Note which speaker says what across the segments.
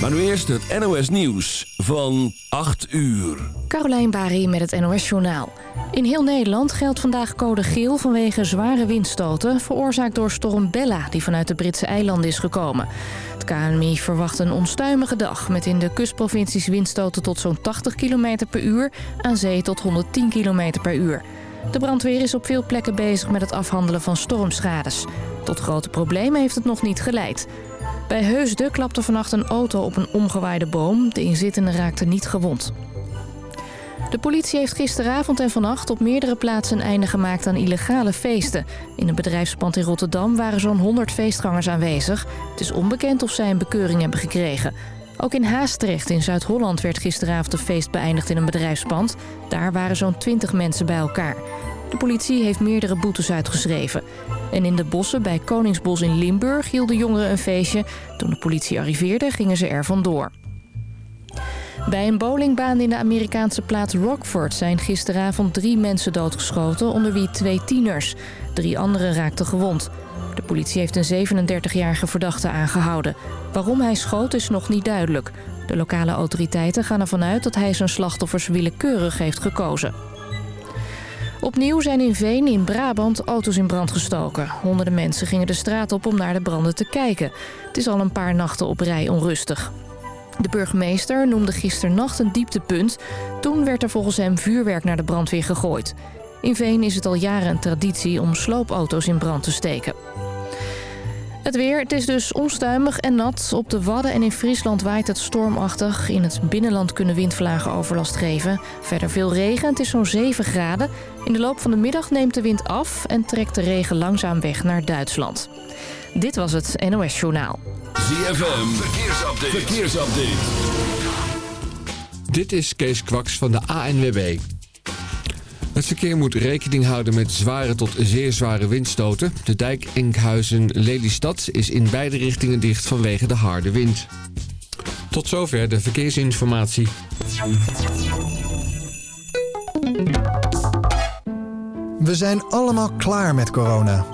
Speaker 1: Maar nu eerst het NOS Nieuws van 8 uur.
Speaker 2: Carolijn Bari met het NOS Journaal. In heel Nederland geldt vandaag code geel vanwege zware windstoten... veroorzaakt door storm Bella, die vanuit de Britse eilanden is gekomen. Het KNMI verwacht een onstuimige dag... met in de kustprovincies windstoten tot zo'n 80 km per uur... aan zee tot 110 km per uur. De brandweer is op veel plekken bezig met het afhandelen van stormschades. Tot grote problemen heeft het nog niet geleid. Bij Heusden klapte vannacht een auto op een omgewaaide boom. De inzittenden raakten niet gewond. De politie heeft gisteravond en vannacht op meerdere plaatsen een einde gemaakt aan illegale feesten. In een bedrijfspand in Rotterdam waren zo'n 100 feestgangers aanwezig. Het is onbekend of zij een bekeuring hebben gekregen. Ook in Haastrecht in Zuid-Holland werd gisteravond een feest beëindigd in een bedrijfspand. Daar waren zo'n 20 mensen bij elkaar. De politie heeft meerdere boetes uitgeschreven. En in de bossen bij Koningsbos in Limburg hielden jongeren een feestje. Toen de politie arriveerde gingen ze er vandoor. Bij een bowlingbaan in de Amerikaanse plaats Rockford zijn gisteravond drie mensen doodgeschoten, onder wie twee tieners. Drie anderen raakten gewond. De politie heeft een 37-jarige verdachte aangehouden. Waarom hij schoot is nog niet duidelijk. De lokale autoriteiten gaan ervan uit dat hij zijn slachtoffers willekeurig heeft gekozen. Opnieuw zijn in Veen in Brabant auto's in brand gestoken. Honderden mensen gingen de straat op om naar de branden te kijken. Het is al een paar nachten op rij onrustig. De burgemeester noemde gisternacht een dieptepunt. Toen werd er volgens hem vuurwerk naar de brandweer gegooid. In Veen is het al jaren een traditie om sloopauto's in brand te steken. Het weer, het is dus onstuimig en nat. Op de Wadden en in Friesland waait het stormachtig. In het binnenland kunnen windvlagen overlast geven. Verder veel regen, het is zo'n 7 graden. In de loop van de middag neemt de wind af... en trekt de regen langzaam weg naar Duitsland. Dit was het NOS Journaal.
Speaker 1: ZFM, verkeersupdate. verkeersupdate.
Speaker 3: Dit is Kees Kwaks van de ANWB. Het verkeer moet rekening houden met zware tot zeer zware windstoten. De dijk Enkhuizen-Lelystad is in beide richtingen dicht vanwege de harde wind. Tot zover de verkeersinformatie.
Speaker 4: We zijn allemaal klaar met corona.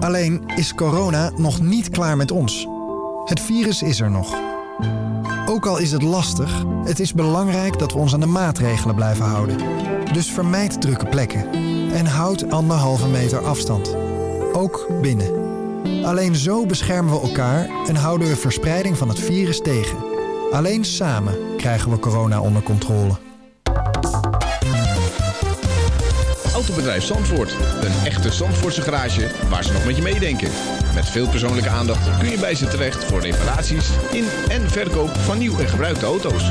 Speaker 4: Alleen is corona nog niet klaar met ons. Het virus is er nog. Ook al is het lastig, het is belangrijk dat we ons aan de maatregelen blijven houden. Dus vermijd drukke plekken en houd anderhalve meter afstand. Ook binnen. Alleen zo beschermen we elkaar en houden we verspreiding van het virus tegen. Alleen samen krijgen we corona onder controle.
Speaker 5: Autobedrijf Zandvoort. Een echte Zandvoortse garage waar ze nog met je meedenken. Met veel persoonlijke aandacht kun je bij ze terecht voor reparaties in en verkoop van nieuw en gebruikte auto's.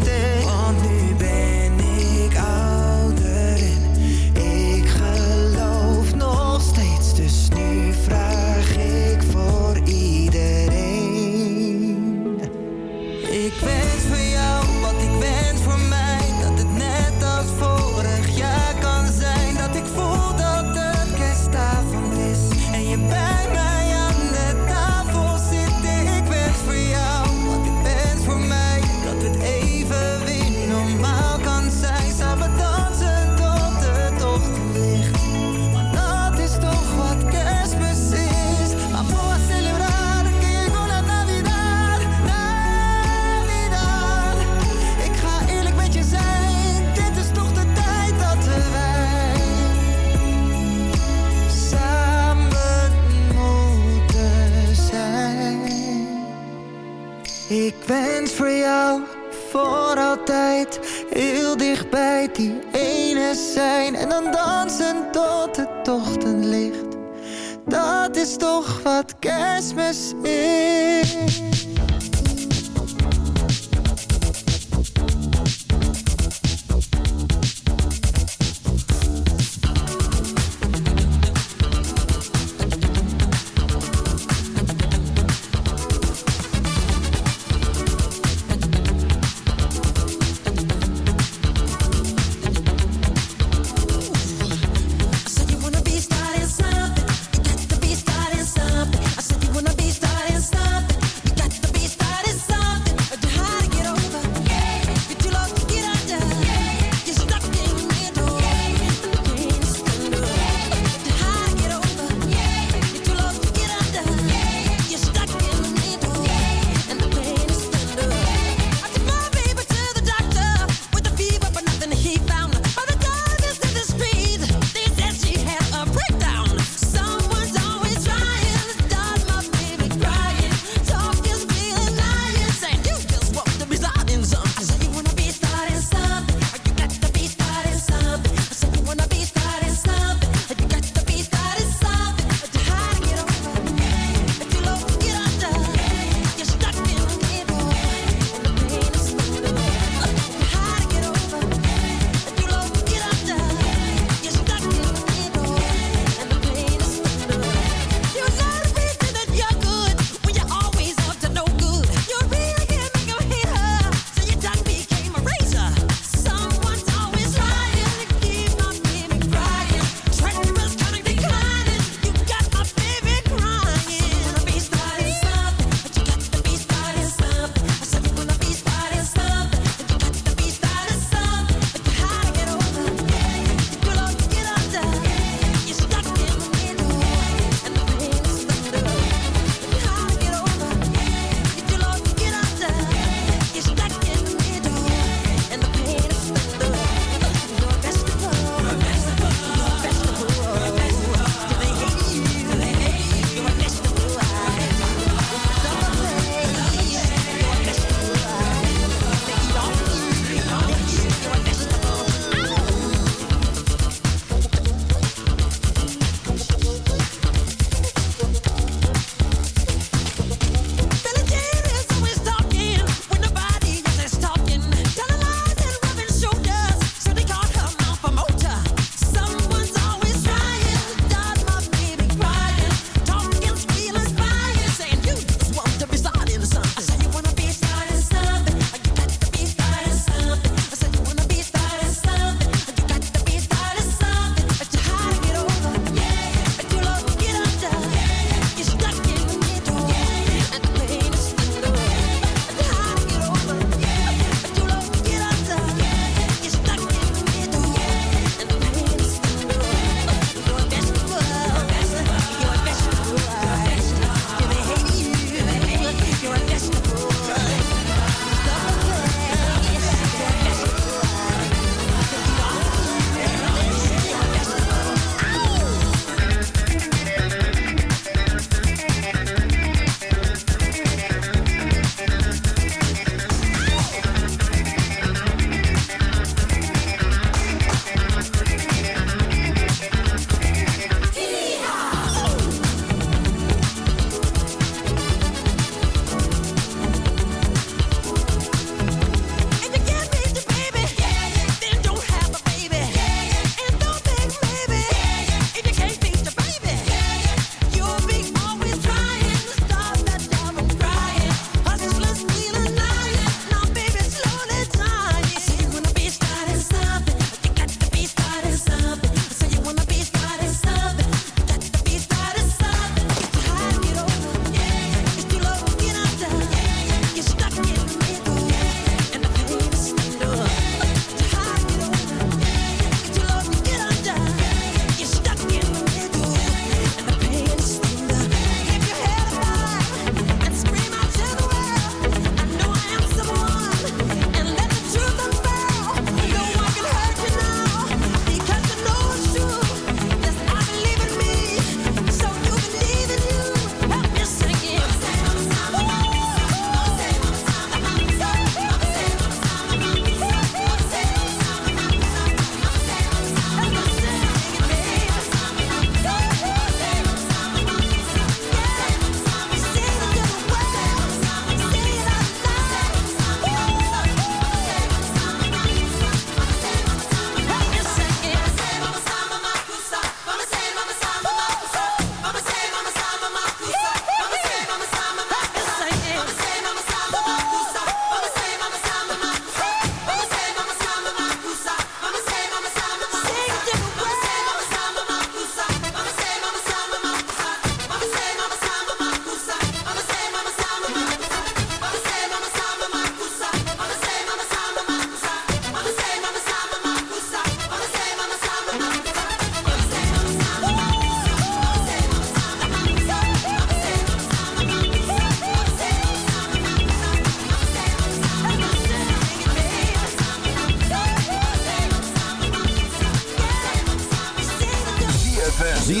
Speaker 6: Wens voor jou voor altijd heel dichtbij die ene zijn. En dan dansen tot het ochtendlicht. Dat is toch wat kerstmis is.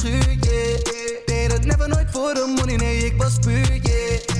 Speaker 7: schuur,
Speaker 6: yeah. Deed het never nooit voor de money, nee, ik was puur, yeah.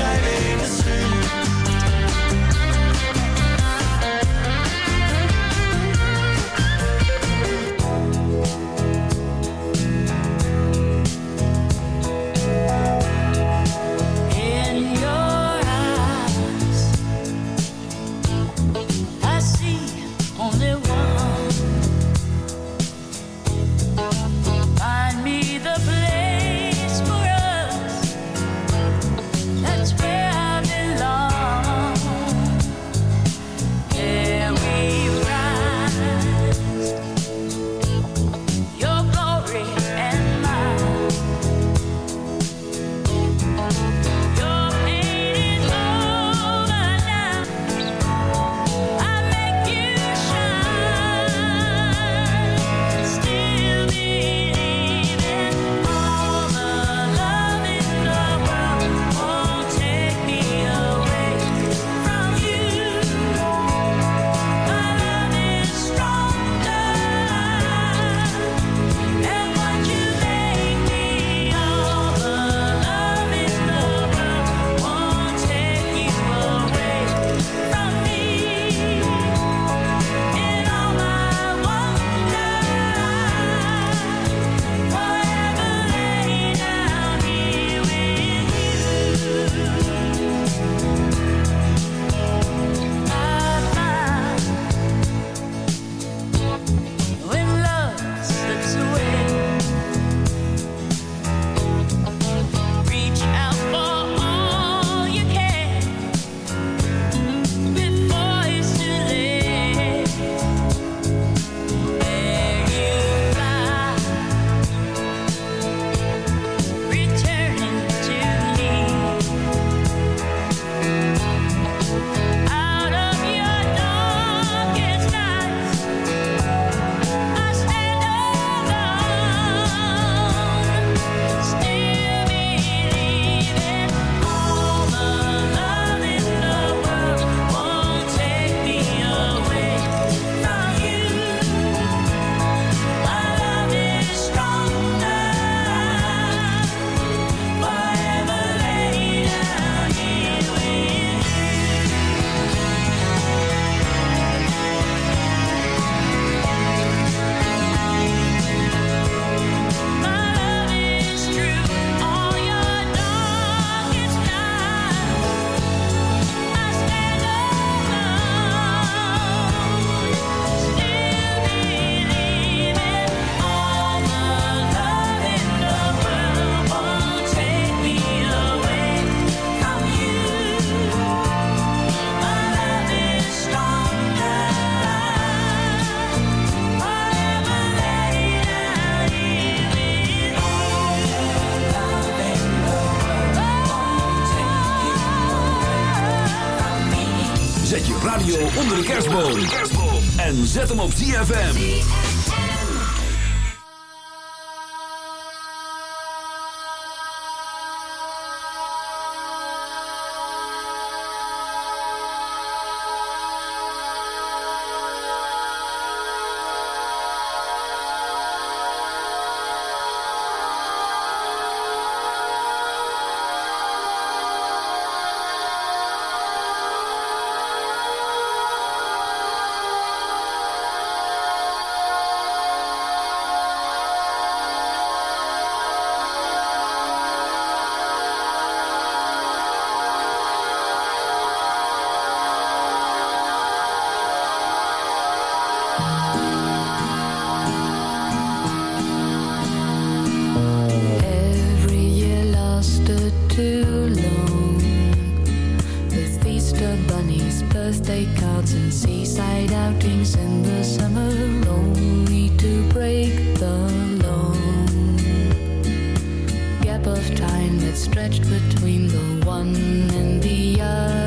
Speaker 7: zijn in de schuur.
Speaker 8: Zet hem op ZFM.
Speaker 9: Seaside outings in the summer, only to break the long gap of time that stretched between the one and the other.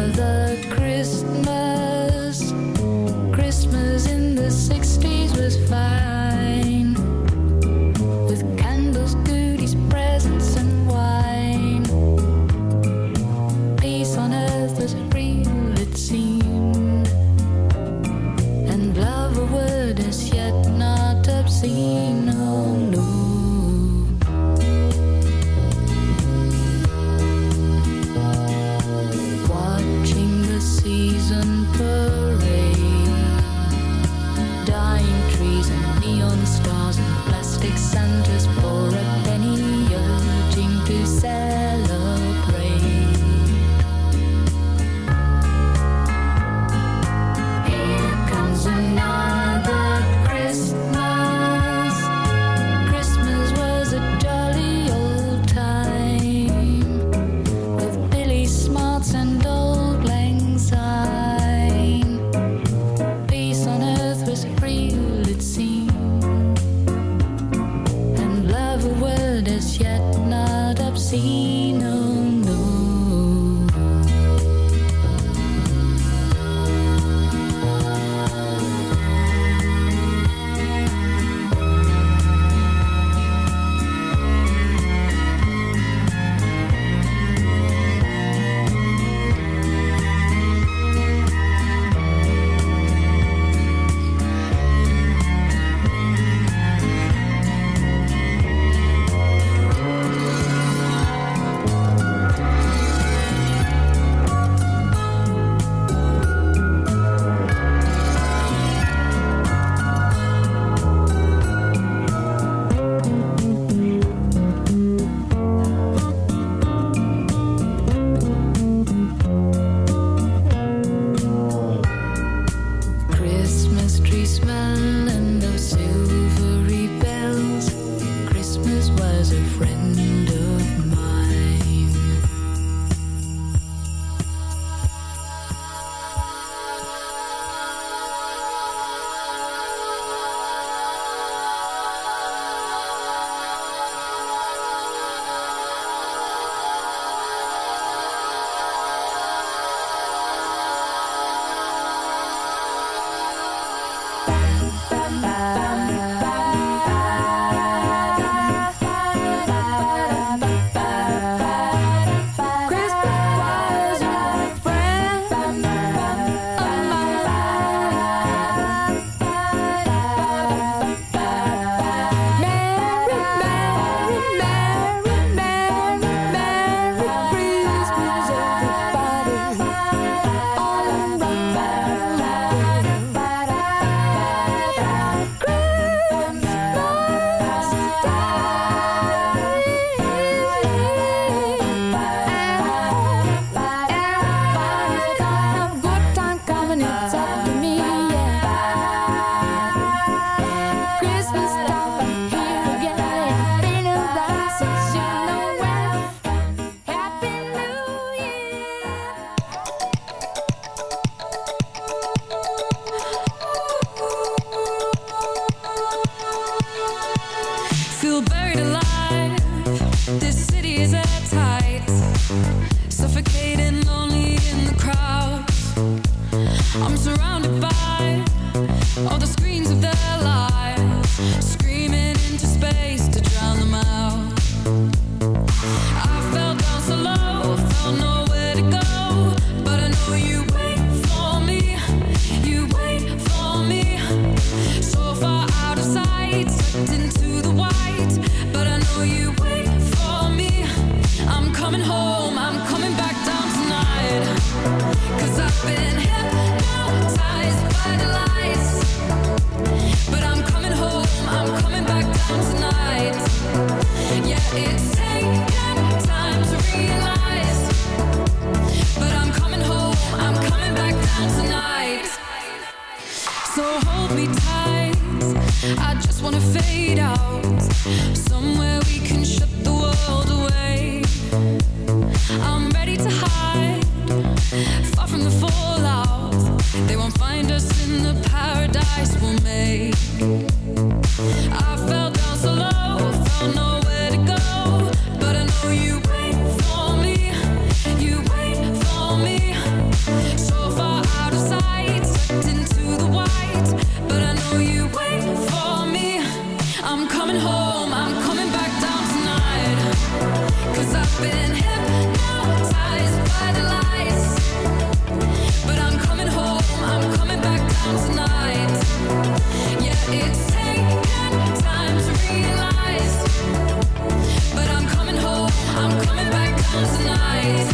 Speaker 10: I'm coming back home tonight.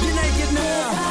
Speaker 11: you naked now.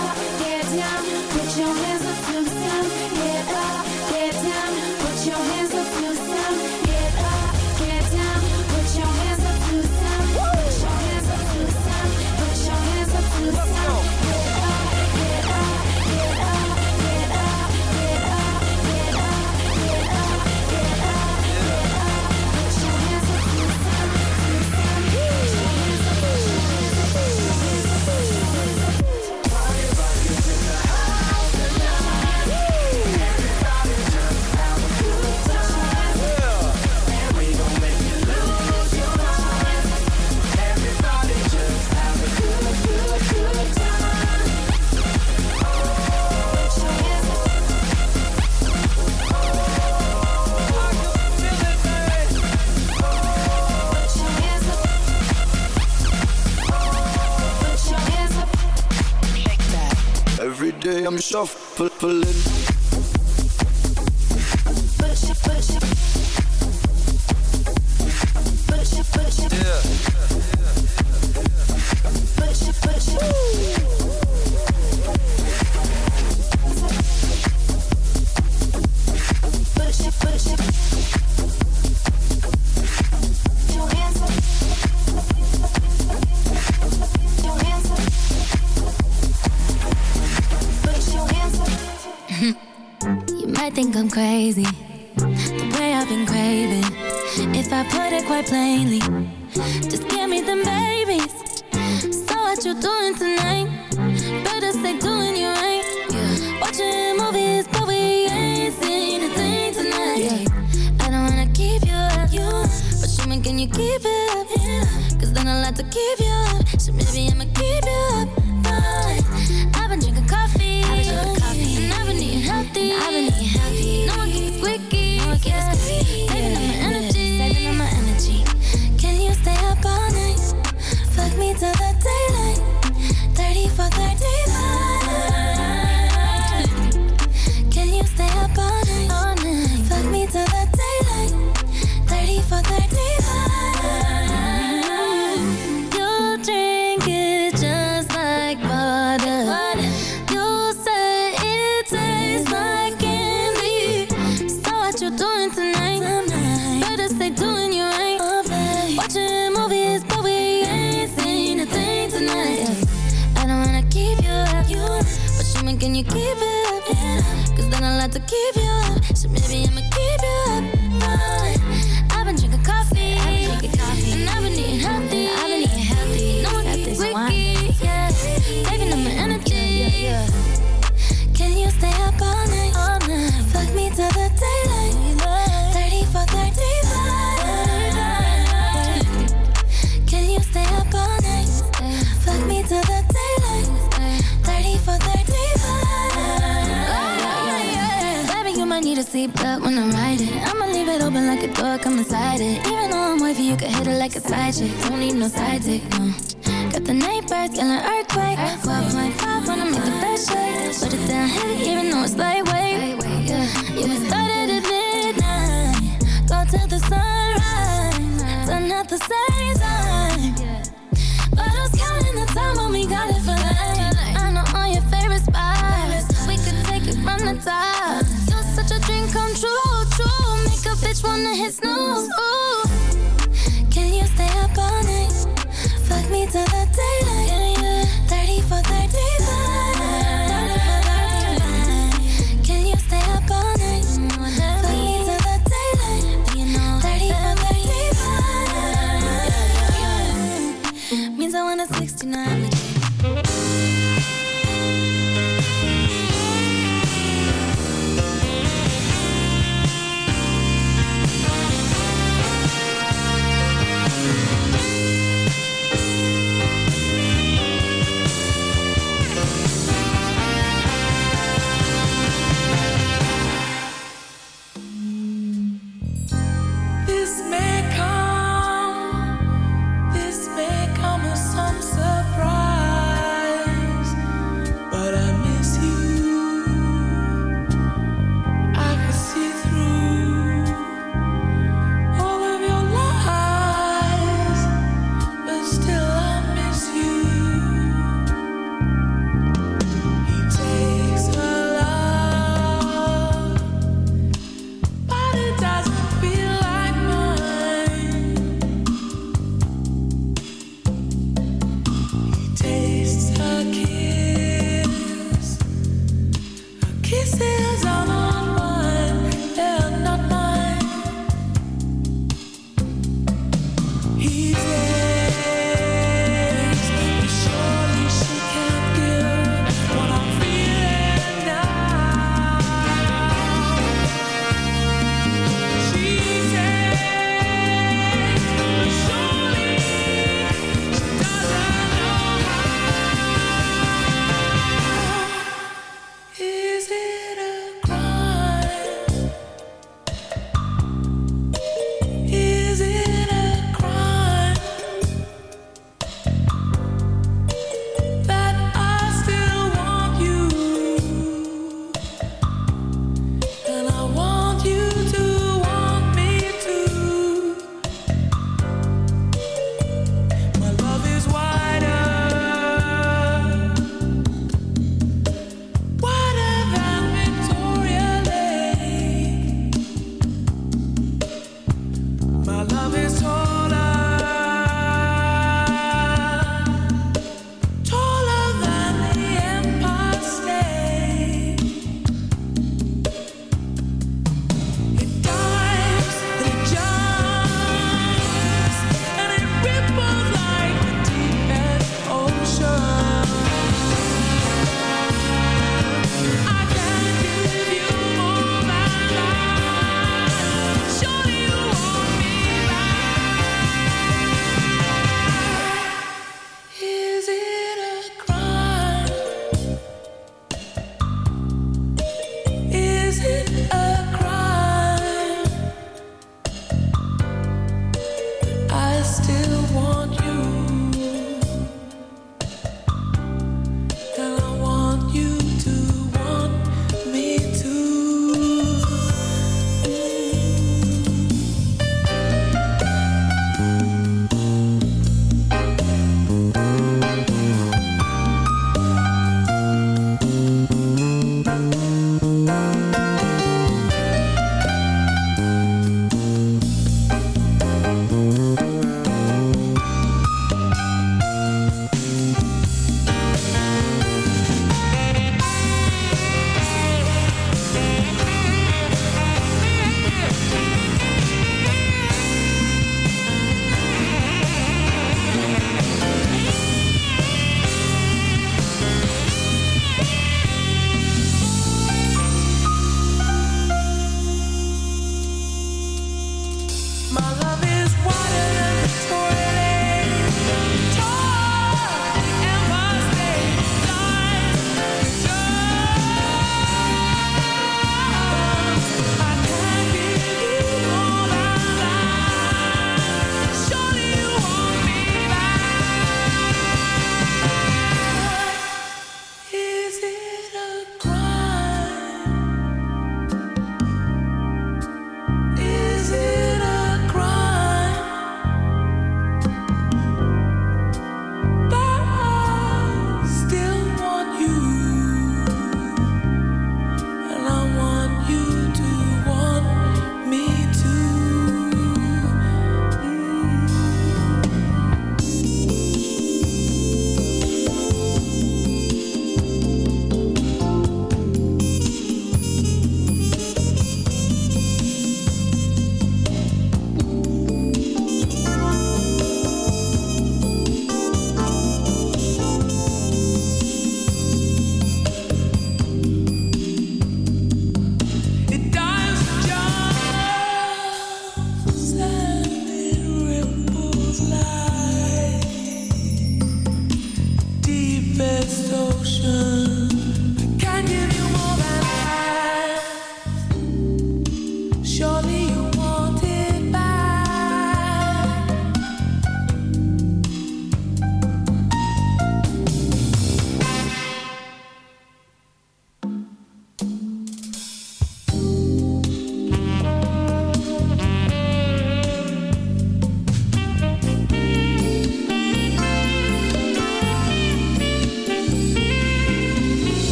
Speaker 1: okay, I'm shuffling
Speaker 12: crazy. you up, so maybe I'ma keep you up. seat back when I'm riding. I'ma leave it open like a door, come inside it. Even though I'm wavy, you can hit it like a side chick. Don't need no sidekick, no. Got the neighbors birds, an earthquake. 12.5 Wanna make the best shake. Put it down heavy, even though it's lightweight. Yeah, you started at midnight. Go till the sunrise. Turn out the same
Speaker 13: which one that hits
Speaker 14: no.